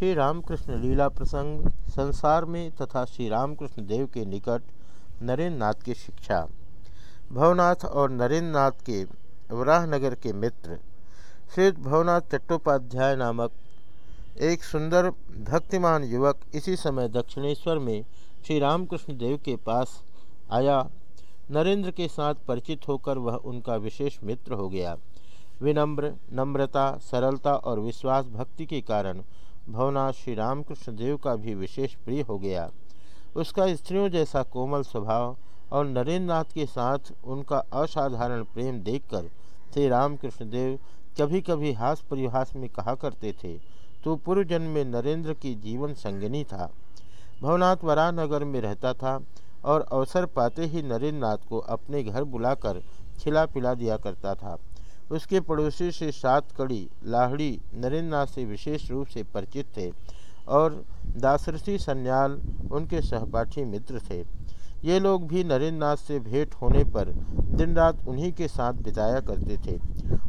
श्री रामकृष्ण लीला प्रसंग, संसार में तथा श्री रामकृष्ण देव के निकट नरेंद्र नाथ की शिक्षा। भवनाथ और नरेंद्र नाथ के वराहनगर के मित्र श्री भवनाथ चट्टोपाध्याय नामक एक सुंदर भक्तिमान युवक इसी समय दक्षिणेश्वर में श्री रामकृष्ण देव के पास आया। नरेंद्र के साथ परिचित होकर वह उनका विशेष मित्र हो गया। विनम्र, नम्रता, सरलता और विश्वास भक्ति के कारण भवनाथ श्री रामकृष्ण देव का भी विशेष प्रिय हो गया। उसका स्त्रियों जैसा कोमल स्वभाव और नरेंद्र नाथ के साथ उनका असाधारण प्रेम देखकर श्री रामकृष्ण देव कभी कभी हास परिहास में कहा करते थे तो पूर्व जन्म में नरेंद्र की जीवन संगनी था। भवनाथ वरानगर में रहता था और अवसर पाते ही नरेंद्र नाथ को अपने घर बुलाकर खिला पिला दिया करता था। उसके पड़ोसी से सात कड़ी लाहड़ी नरेंद्रनाथ से विशेष रूप से परिचित थे और दासरसी सन्याल उनके सहपाठी मित्र थे। ये लोग भी नरेंद्रनाथ से भेंट होने पर दिन रात उन्हीं के साथ बिताया करते थे।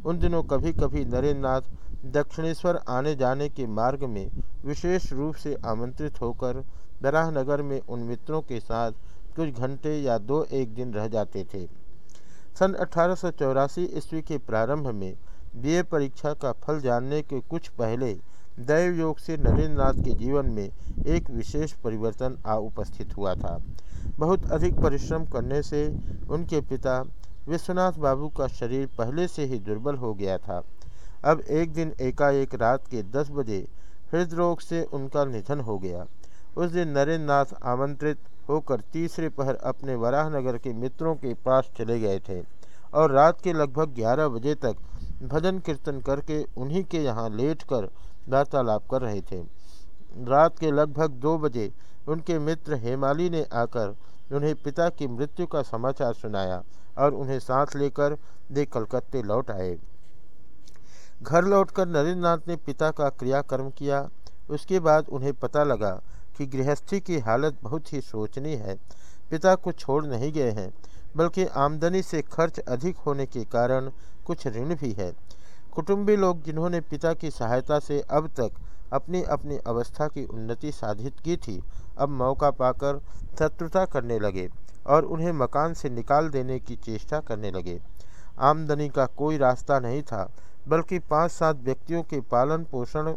उन दिनों कभी कभी नरेंद्रनाथ दक्षिणेश्वर आने जाने के मार्ग में विशेष रूप से आमंत्रित होकर बराहनगर में उन मित्रों के साथ कुछ घंटे या दो एक दिन रह जाते थे। सन अठारह सौ चौरासी ईस्वी के प्रारंभ में बीए परीक्षा का फल जानने के कुछ पहले दैव योग से नरेंद्र नाथ के जीवन में एक विशेष परिवर्तन आ उपस्थित हुआ था। बहुत अधिक परिश्रम करने से उनके पिता विश्वनाथ बाबू का शरीर पहले से ही दुर्बल हो गया था। अब एक दिन एकाएक रात के दस बजे हृदरोग से उनका निधन हो गया। उस दिन नरेंद्र नाथ आमंत्रित होकर तीसरे पहर अपने वराहनगर के मित्रों के पास चले गए थे और रात के लगभग ग्यारह बजे तक भजन कीर्तन करके उन्हीं के यहाँ लेट कर वार्तालाप कर रहे थे। रात के लगभग दो बजे उनके मित्र हेमाली ने आकर उन्हें पिता की मृत्यु का समाचार सुनाया और उन्हें साथ लेकर वे कलकत्ते लौट आए। घर लौटकर नरेंद्र नाथ ने पिता का क्रियाकर्म किया। उसके बाद उन्हें पता लगा कि गृहस्थी की हालत बहुत ही शोचनीय है। पिता को छोड़ नहीं गए हैं, बल्कि आमदनी से खर्च अधिक होने के कारण कुछ ऋण भी है। कुटुंबी लोग जिन्होंने पिता की सहायता से अब तक अपनी अपनी अवस्था की उन्नति साधित की थी, अब मौका पाकर शत्रुता करने लगे और उन्हें मकान से निकाल देने की चेष्टा करने लगे। आमदनी का कोई रास्ता नहीं था, बल्कि पाँच सात व्यक्तियों के पालन पोषण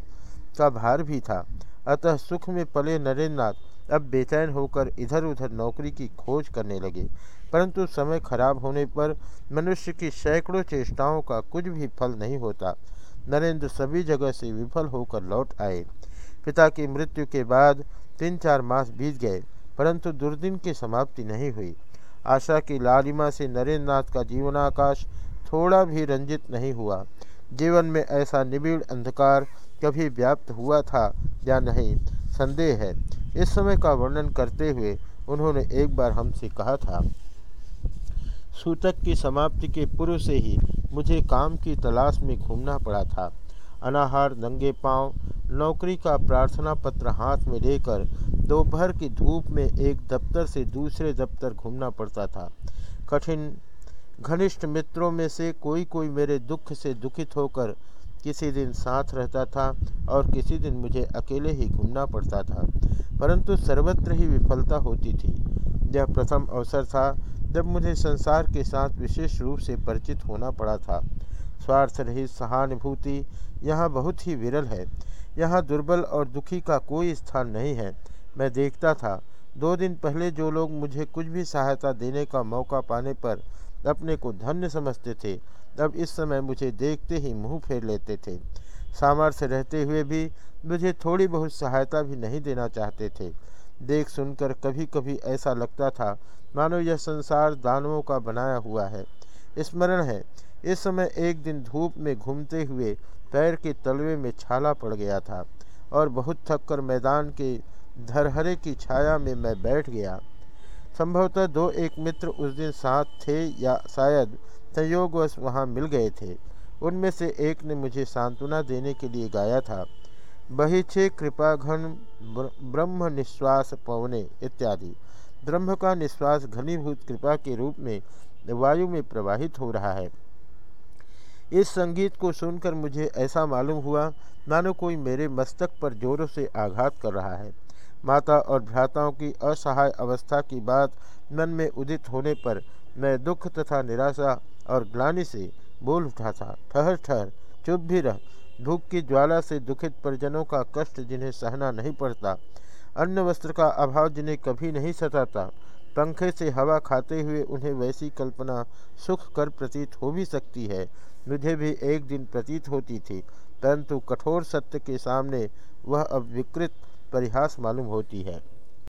का भार भी था। अतः सुख में पले नरेंद्रनाथ अब बेचैन होकर इधर उधर नौकरी की खोज करने लगे। परंतु समय खराब होने पर मनुष्य की सैकड़ों चेष्टाओं का कुछ भी फल नहीं होता। नरेंद्र सभी जगह से विफल होकर लौट आए। पिता की मृत्यु के बाद तीन चार मास बीत गए, परंतु दुर्दिन की समाप्ति नहीं हुई। आशा की लालिमा से नरेंद्र का जीवनाकाश थोड़ा भी रंजित नहीं हुआ। जीवन में ऐसा निबिड़ अंधकार कभी व्याप्त हुआ था या नहीं, संदेह है। इस समय का वर्णन करते हुए उन्होंने एक बार हमसे कहा था, सूतक की समाप्ति के पूर्व से ही मुझे काम की तलाश में घूमना पड़ा था। अनाहार, नंगे पाँव, नौकरी का प्रार्थना पत्र हाथ में लेकर दोपहर की धूप में एक दफ्तर से दूसरे दफ्तर घूमना पड़ता था। कठिन, घनिष्ठ मित्रों में से कोई कोई मेरे दुख से दुखित होकर किसी दिन साथ रहता था और किसी दिन मुझे अकेले ही घूमना पड़ता था। परंतु सर्वत्र ही विफलता होती थी। यह प्रथम अवसर था जब मुझे संसार के साथ विशेष रूप से परिचित होना पड़ा था। स्वार्थ रहित सहानुभूति यहाँ बहुत ही विरल है। यहाँ दुर्बल और दुखी का कोई स्थान नहीं है। मैं देखता था, दो दिन पहले जो लोग मुझे कुछ भी सहायता देने का मौका पाने पर अपने को धन्य समझते थे। अब इस समय मुझे देखते ही मुँह फेर लेते थे। सामर्थ्य रहते हुए भी मुझे थोड़ी बहुत सहायता भी नहीं देना चाहते थे। देख सुनकर कभी कभी ऐसा लगता था, मानो यह संसार दानवों का बनाया हुआ है। स्मरण है, इस समय एक दिन धूप में घूमते हुए पैर के तलवे में छाला पड़ गया था और बहुत थक कर मैदान के धरहरे की छाया में मैं बैठ गया। संभवतः दो एक मित्र उस दिन साथ थे या शायद संयोगवश वहाँ मिल गए थे। उनमें से एक ने मुझे सांत्वना देने के लिए गाया था। बहीछे कृपा घन ब्रह्म निश्वास पवने इत्यादि। ब्रह्म का निश्वास घनीभूत कृपा के रूप में वायु में प्रवाहित हो रहा है। इस संगीत को सुनकर मुझे ऐसा मालूम हुआ, मानो कोई मेरे मस्तक पर जोरों से आघात कर रहा है। माता और भ्राताओं की असहाय अवस्था की बात मन में उदित होने पर मैं दुख तथा निराशा और ग्लानि से बोल उठा था, ठहर ठहर, चुप भी रह। भूख की ज्वाला से दुखित परिजनों का कष्ट जिन्हें सहना नहीं पड़ता अन्न वस्त्र का अभाव जिन्हें कभी नहीं सताता, पंखे से हवा खाते हुए उन्हें वैसी कल्पना सुख कर प्रतीत हो भी सकती है। मुझे भी एक दिन प्रतीत होती थी, परंतु कठोर सत्य के सामने वह अब विकृत परिहास मालूम होती है।